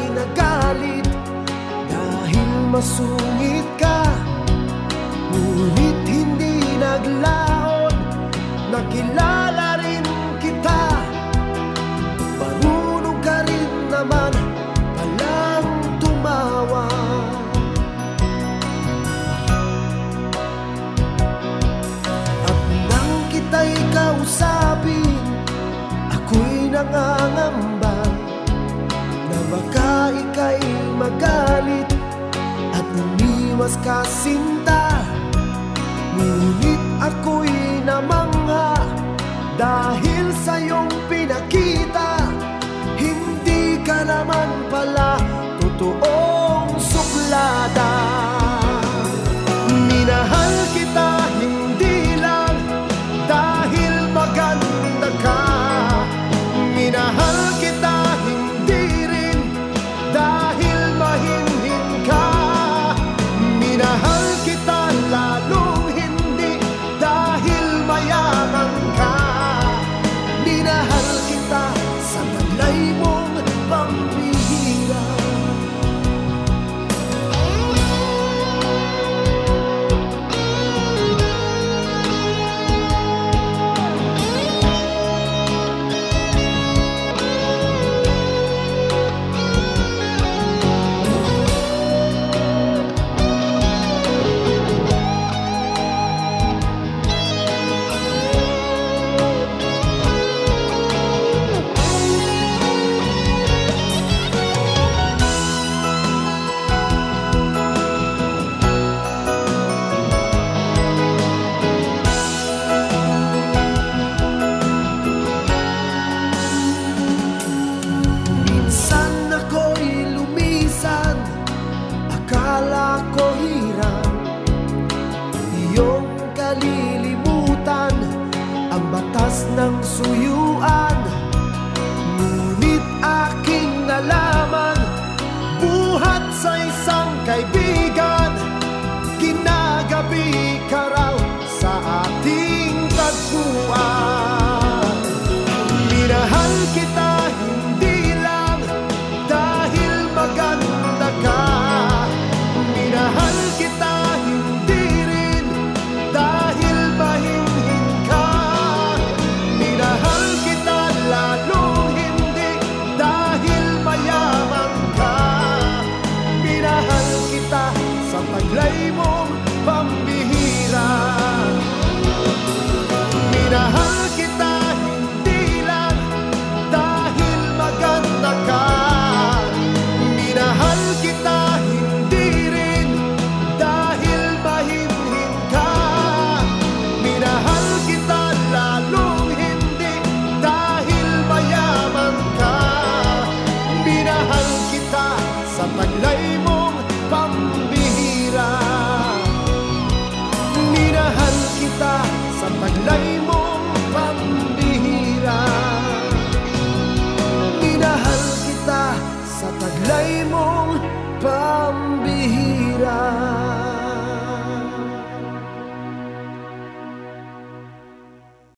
sila'y nagalit. Dahil masungit ka Ngunit hindi naglaon. Nakilala rin kita. Marunong ka rin naman Palang tumawa. At nang kita'y kausapin Ako'y nangangamba ika'y magalit At umiwas ka sinta. Ngunit ako'y namangha Dahil sa iyong pinakita. Hindi ka naman pala Totoong Akala ko hirap Iyong kalilimutan Ang batas ng suyuan. Ngunit aking nalaman Buhat sa isang taglay mong pambihira. Minahal kita hindi dahil maganda ka. Minahal kita hindi rin dahil mahimhin ka. Minahal kita lalong hindi dahil mayaman ka. Minahal kita sa taglay mong pambihira pagsira Minahan kita sa taglay mo.